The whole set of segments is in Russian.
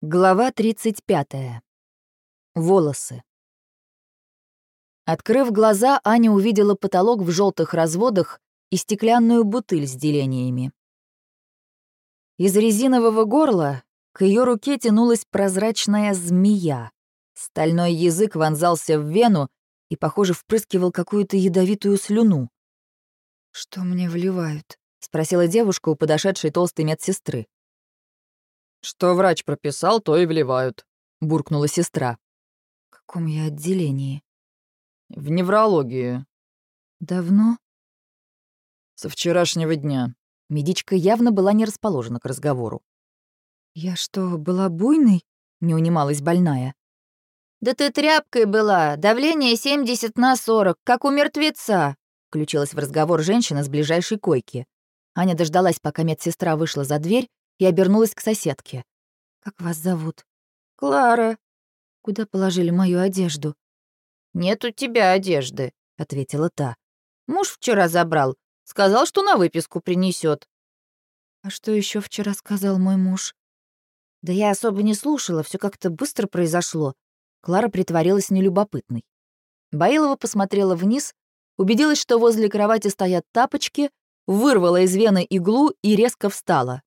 Глава 35. Волосы. Открыв глаза, Аня увидела потолок в желтых разводах и стеклянную бутыль с делениями. Из резинового горла к ее руке тянулась прозрачная змея. Стальной язык вонзался в вену и, похоже, впрыскивал какую-то ядовитую слюну. «Что мне вливают?» — спросила девушка у подошедшей толстой медсестры. «Что врач прописал, то и вливают», — буркнула сестра. «В каком я отделении?» «В неврологии». «Давно?» «Со вчерашнего дня». Медичка явно была не расположена к разговору. «Я что, была буйной?» — не унималась больная. «Да ты тряпкой была, давление 70 на 40, как у мертвеца», — включилась в разговор женщина с ближайшей койки. Аня дождалась, пока медсестра вышла за дверь, и обернулась к соседке. «Как вас зовут?» «Клара». «Куда положили мою одежду?» «Нет у тебя одежды», — ответила та. «Муж вчера забрал. Сказал, что на выписку принесет. «А что еще вчера сказал мой муж?» «Да я особо не слушала, все как-то быстро произошло». Клара притворилась нелюбопытной. Баилова посмотрела вниз, убедилась, что возле кровати стоят тапочки, вырвала из вены иглу и резко встала.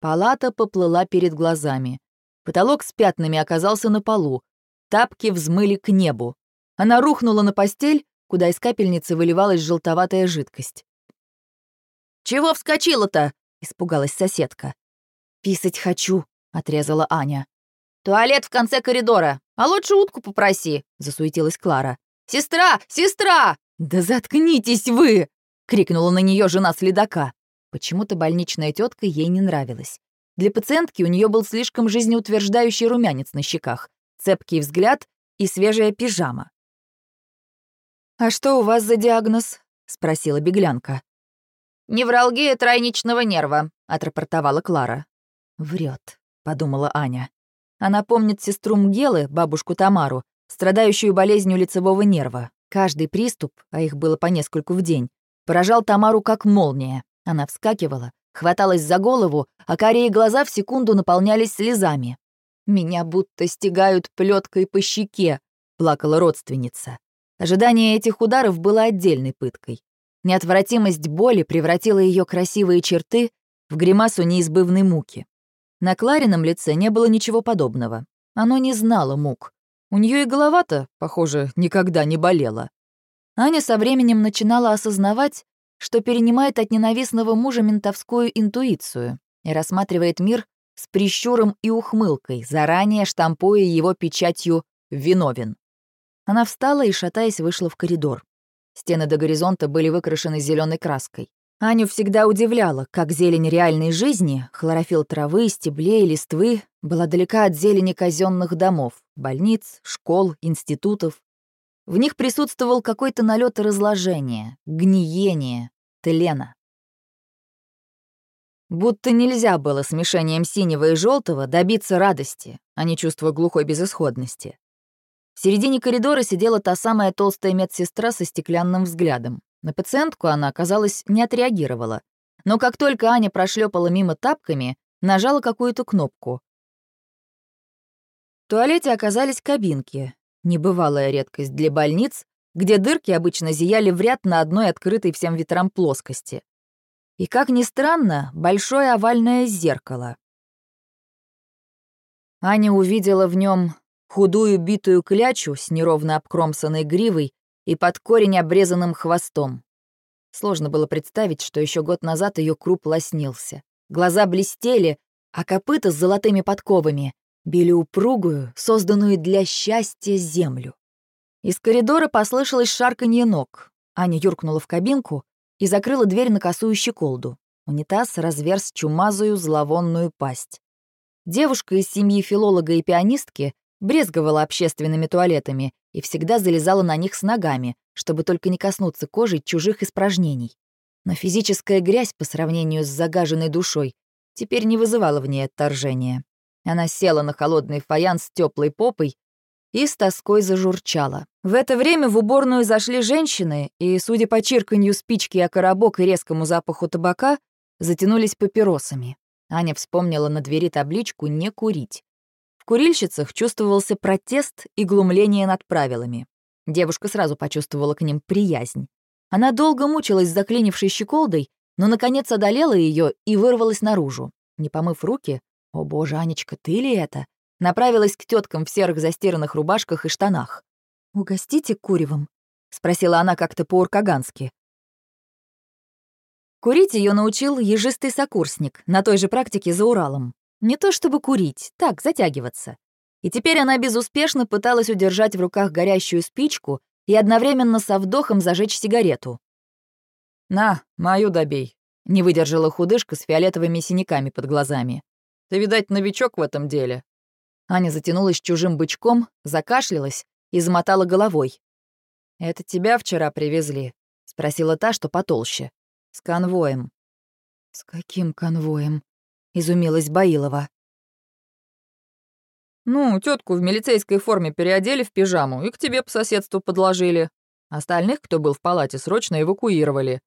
Палата поплыла перед глазами. Потолок с пятнами оказался на полу. Тапки взмыли к небу. Она рухнула на постель, куда из капельницы выливалась желтоватая жидкость. «Чего вскочила-то?» — испугалась соседка. «Писать хочу», — отрезала Аня. «Туалет в конце коридора, а лучше утку попроси», — засуетилась Клара. «Сестра! Сестра!» «Да заткнитесь вы!» — крикнула на нее жена следака. Почему-то больничная тетка ей не нравилась. Для пациентки у нее был слишком жизнеутверждающий румянец на щеках, цепкий взгляд и свежая пижама. «А что у вас за диагноз?» — спросила беглянка. «Невралгия тройничного нерва», — отрапортовала Клара. Врет, подумала Аня. Она помнит сестру Мгелы, бабушку Тамару, страдающую болезнью лицевого нерва. Каждый приступ, а их было по нескольку в день, поражал Тамару как молния. Она вскакивала, хваталась за голову, а карие глаза в секунду наполнялись слезами. «Меня будто стегают плеткой по щеке», — плакала родственница. Ожидание этих ударов было отдельной пыткой. Неотвратимость боли превратила ее красивые черты в гримасу неизбывной муки. На Кларином лице не было ничего подобного. Оно не знало мук. У нее и голова-то, похоже, никогда не болела. Аня со временем начинала осознавать, что перенимает от ненавистного мужа ментовскую интуицию и рассматривает мир с прищуром и ухмылкой, заранее штампуя его печатью «виновен». Она встала и, шатаясь, вышла в коридор. Стены до горизонта были выкрашены зеленой краской. Аню всегда удивляло, как зелень реальной жизни, хлорофилл травы, стеблей, листвы, была далека от зелени казенных домов, больниц, школ, институтов, в них присутствовал какой-то налет разложения, гниения, тлена. Будто нельзя было смешением синего и желтого добиться радости, а не чувства глухой безысходности. В середине коридора сидела та самая толстая медсестра со стеклянным взглядом. На пациентку она, казалось, не отреагировала. Но как только Аня прошлепала мимо тапками, нажала какую-то кнопку. В туалете оказались кабинки, Небывалая редкость для больниц, где дырки обычно зияли в ряд на одной открытой всем ветрам плоскости. И, как ни странно, большое овальное зеркало. Аня увидела в нем худую битую клячу с неровно обкромсанной гривой и под корень обрезанным хвостом. Сложно было представить, что еще год назад ее круп лоснился. Глаза блестели, а копыта с золотыми подковами били упругую, созданную для счастья землю. Из коридора послышалось шарканье ног. Аня юркнула в кабинку и закрыла дверь на косую щеколду. Унитаз разверз чумазую зловонную пасть. Девушка из семьи филолога и пианистки брезговала общественными туалетами и всегда залезала на них с ногами, чтобы только не коснуться кожей чужих испражнений. Но физическая грязь по сравнению с загаженной душой теперь не вызывала в ней отторжения. Она села на холодный фаянс с теплой попой и с тоской зажурчала. В это время в уборную зашли женщины, и, судя по чирканью спички о коробок и резкому запаху табака, затянулись папиросами. Аня вспомнила на двери табличку «Не курить». курильщицах чувствовался протест и глумление над правилами. Девушка сразу почувствовала к ним приязнь. Она долго мучилась заклинившей щеколдой, но, наконец, одолела ее и вырвалась наружу. Не помыв руки, «О боже, Анечка, ты ли это?» направилась к теткам в серых застиранных рубашках и штанах. «Угостите куревом?» — спросила она как-то по-уркагански. Курить ее научил ежистый сокурсник на той же практике за Уралом. Не то чтобы курить, так, затягиваться. И теперь она безуспешно пыталась удержать в руках горящую спичку и одновременно со вдохом зажечь сигарету. «На, мою добей», — не выдержала худышка с фиолетовыми синяками под глазами. «Ты, видать, новичок в этом деле». Аня затянулась чужим бычком, закашлялась и замотала головой. «Это тебя вчера привезли?» — спросила та, что потолще. «С конвоем». «С каким конвоем?» — изумилась Баилова. «Ну, тетку в милицейской форме переодели в пижаму и к тебе по соседству подложили. Остальных, кто был в палате, срочно эвакуировали».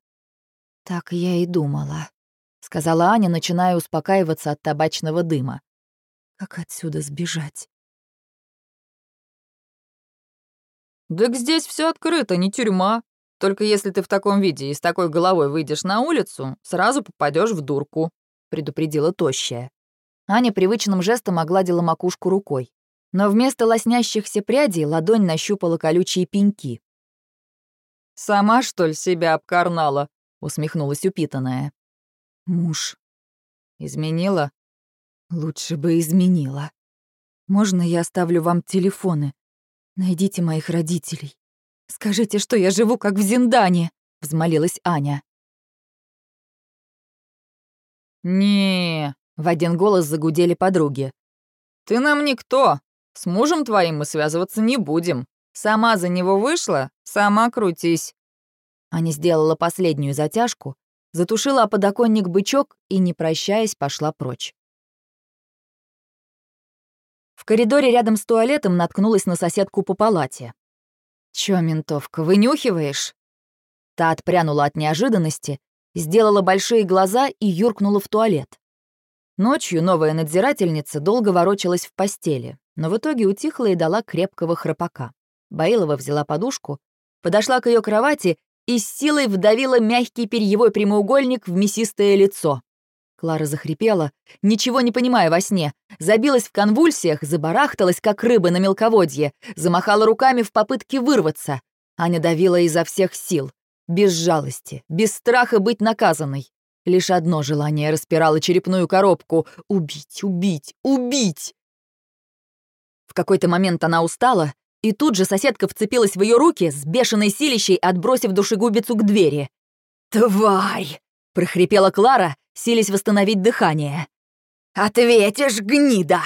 «Так я и думала», — сказала Аня, начиная успокаиваться от табачного дыма. «Как отсюда сбежать?» «Так здесь все открыто, не тюрьма. Только если ты в таком виде и с такой головой выйдешь на улицу, сразу попадешь в дурку», — предупредила тощая. Аня привычным жестом огладила макушку рукой. Но вместо лоснящихся прядей ладонь нащупала колючие пеньки. «Сама, что ли, себя обкарнала?» — усмехнулась упитанная. «Муж». «Изменила?» «Лучше бы изменила. Можно я оставлю вам телефоны? Найдите моих родителей». «Скажите, что я живу как в Зиндане!» — взмолилась Аня. не в один голос загудели подруги. «Ты нам никто. С мужем твоим мы связываться не будем. Сама за него вышла, сама крутись». Аня сделала последнюю затяжку, затушила о подоконник бычок и, не прощаясь, пошла прочь. В коридоре рядом с туалетом наткнулась на соседку по палате. «Чё, ментовка, вынюхиваешь?» Та отпрянула от неожиданности, сделала большие глаза и юркнула в туалет. Ночью новая надзирательница долго ворочалась в постели, но в итоге утихла и дала крепкого храпака. Баилова взяла подушку, подошла к ее кровати и с силой вдавила мягкий перьевой прямоугольник в мясистое лицо. Клара захрипела, ничего не понимая во сне, забилась в конвульсиях, забарахталась, как рыба на мелководье, замахала руками в попытке вырваться. Аня давила изо всех сил, без жалости, без страха быть наказанной. Лишь одно желание распирало черепную коробку — убить, убить, убить. В какой-то момент она устала, и тут же соседка вцепилась в ее руки с бешеной силищей, отбросив душегубицу к двери. «Тварь!» — прохрипела Клара, сились восстановить дыхание. «Ответишь, гнида!»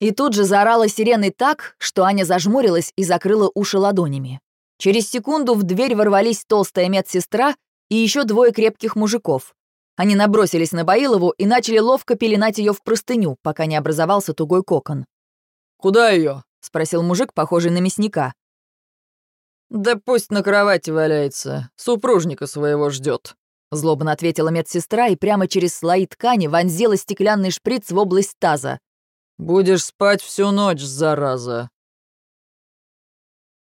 И тут же заорала сиреной так, что Аня зажмурилась и закрыла уши ладонями. Через секунду в дверь ворвались толстая медсестра и еще двое крепких мужиков. Они набросились на Баилову и начали ловко пеленать ее в простыню, пока не образовался тугой кокон. «Куда ее? Спросил мужик, похожий на мясника. «Да пусть на кровати валяется, супружника своего ждет. Злобно ответила медсестра и прямо через слои ткани вонзила стеклянный шприц в область таза. «Будешь спать всю ночь, зараза!»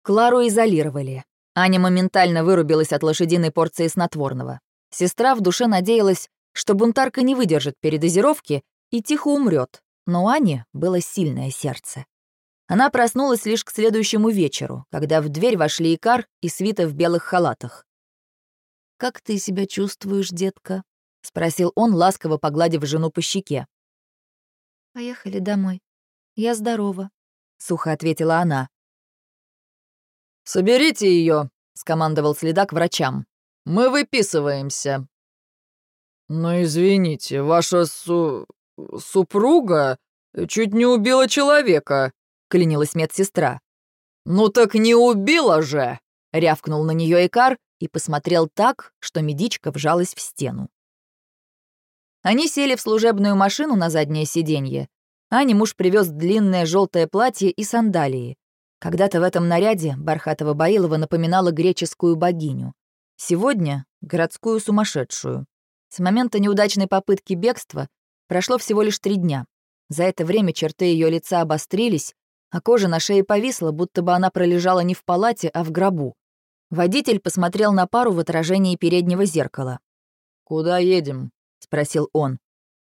Клару изолировали. Аня моментально вырубилась от лошадиной порции снотворного. Сестра в душе надеялась, что бунтарка не выдержит передозировки и тихо умрет, но у Ани было сильное сердце. Она проснулась лишь к следующему вечеру, когда в дверь вошли Икар и Свита в белых халатах. «Как ты себя чувствуешь, детка?» — спросил он, ласково погладив жену по щеке. «Поехали домой. Я здорова», — сухо ответила она. «Соберите ее, скомандовал следак врачам. «Мы выписываемся». «Но извините, ваша су... супруга чуть не убила человека», — клянилась медсестра. «Ну так не убила же!» — рявкнул на нее Икар и посмотрел так, что медичка вжалась в стену. Они сели в служебную машину на заднее сиденье. Ане муж привез длинное желтое платье и сандалии. Когда-то в этом наряде Бархатова Баилова напоминала греческую богиню. Сегодня — городскую сумасшедшую. С момента неудачной попытки бегства прошло всего лишь три дня. За это время черты ее лица обострились, а кожа на шее повисла, будто бы она пролежала не в палате, а в гробу. Водитель посмотрел на пару в отражении переднего зеркала. «Куда едем?» — спросил он.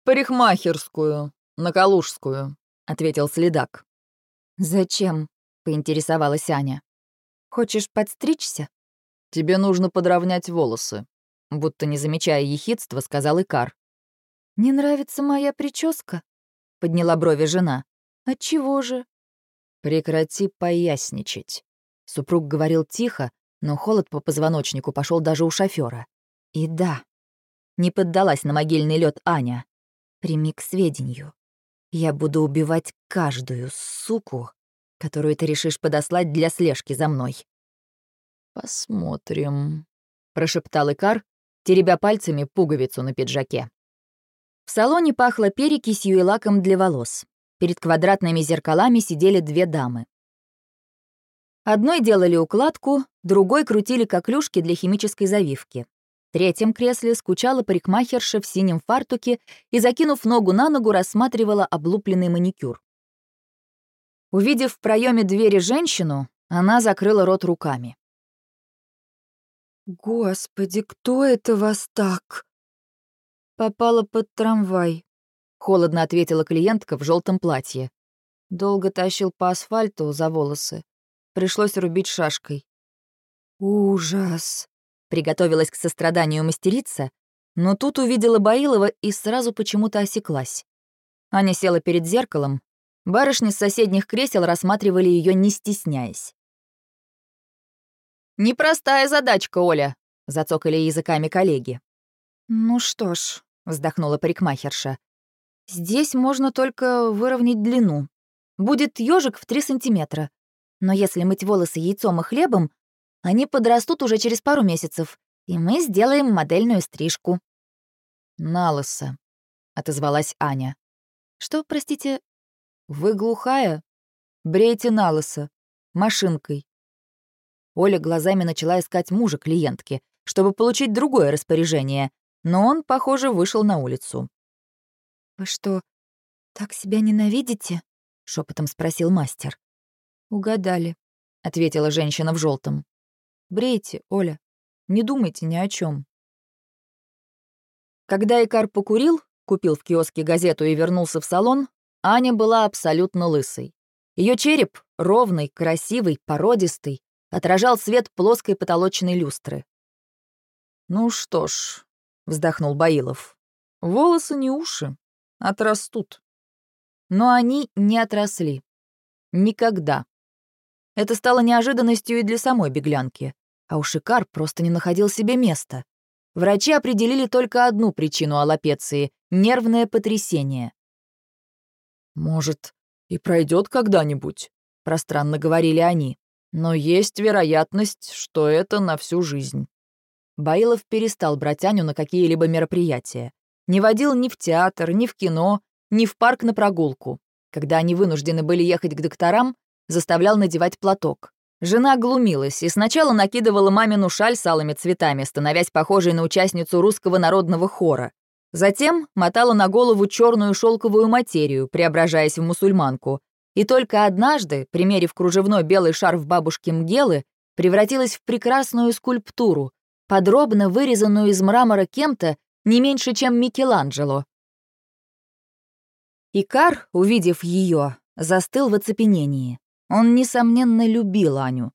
«Парикмахерскую, на Калужскую», — ответил следак. «Зачем?» — поинтересовалась Аня. «Хочешь подстричься?» «Тебе нужно подровнять волосы», — будто не замечая ехидства, сказал Икар. «Не нравится моя прическа?» — подняла брови жена. «Отчего же?» «Прекрати поясничать». Супруг говорил тихо, но холод по позвоночнику пошел даже у шофера. И да, не поддалась на могильный лед Аня. Прими к сведению. Я буду убивать каждую суку, которую ты решишь подослать для слежки за мной. «Посмотрим», — прошептал Икар, теребя пальцами пуговицу на пиджаке. В салоне пахло перекисью и лаком для волос. Перед квадратными зеркалами сидели две дамы. Одной делали укладку, другой крутили коклюшки для химической завивки. В третьем кресле скучала парикмахерша в синем фартуке и, закинув ногу на ногу, рассматривала облупленный маникюр. Увидев в проеме двери женщину, она закрыла рот руками. «Господи, кто это вас так?» «Попала под трамвай», — холодно ответила клиентка в желтом платье. Долго тащил по асфальту за волосы. Пришлось рубить шашкой. «Ужас!» — приготовилась к состраданию мастерица, но тут увидела Баилова и сразу почему-то осеклась. Аня села перед зеркалом. Барышни с соседних кресел рассматривали ее, не стесняясь. «Непростая задачка, Оля», — зацокали языками коллеги. «Ну что ж», — вздохнула парикмахерша. «Здесь можно только выровнять длину. Будет ежик в 3 сантиметра. Но если мыть волосы яйцом и хлебом, они подрастут уже через пару месяцев, и мы сделаем модельную стрижку». «Налысо», — отозвалась Аня. «Что, простите?» «Вы глухая? Брейте налысо. Машинкой». Оля глазами начала искать мужа клиентки, чтобы получить другое распоряжение, но он, похоже, вышел на улицу. «Вы что, так себя ненавидите?» — шепотом спросил мастер. «Угадали», — ответила женщина в желтом. «Брейте, Оля. Не думайте ни о чем. Когда Икар покурил, купил в киоске газету и вернулся в салон, Аня была абсолютно лысой. Ее череп, ровный, красивый, породистый, отражал свет плоской потолочной люстры. «Ну что ж», — вздохнул Баилов. «Волосы не уши, отрастут». Но они не отросли. Никогда. Это стало неожиданностью и для самой беглянки. А у Шикар просто не находил себе места. Врачи определили только одну причину аллопеции — нервное потрясение. «Может, и пройдет когда-нибудь», — пространно говорили они. «Но есть вероятность, что это на всю жизнь». Баилов перестал брать Аню на какие-либо мероприятия. Не водил ни в театр, ни в кино, ни в парк на прогулку. Когда они вынуждены были ехать к докторам, заставлял надевать платок. Жена глумилась и сначала накидывала мамину шаль с алыми цветами, становясь похожей на участницу русского народного хора. Затем мотала на голову черную шелковую материю, преображаясь в мусульманку. И только однажды, примерив кружевной белый шарф бабушки Мгелы, превратилась в прекрасную скульптуру, подробно вырезанную из мрамора кем-то не меньше, чем Микеланджело. Икар, увидев ее, застыл в оцепенении. Он, несомненно, любил Аню.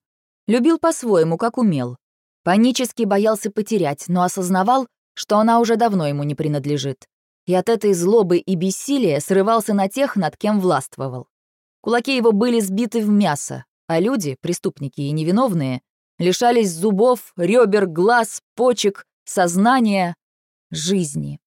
Любил по-своему, как умел. Панически боялся потерять, но осознавал, что она уже давно ему не принадлежит. И от этой злобы и бессилия срывался на тех, над кем властвовал. Кулаки его были сбиты в мясо, а люди, преступники и невиновные, лишались зубов, ребер, глаз, почек, сознания, жизни.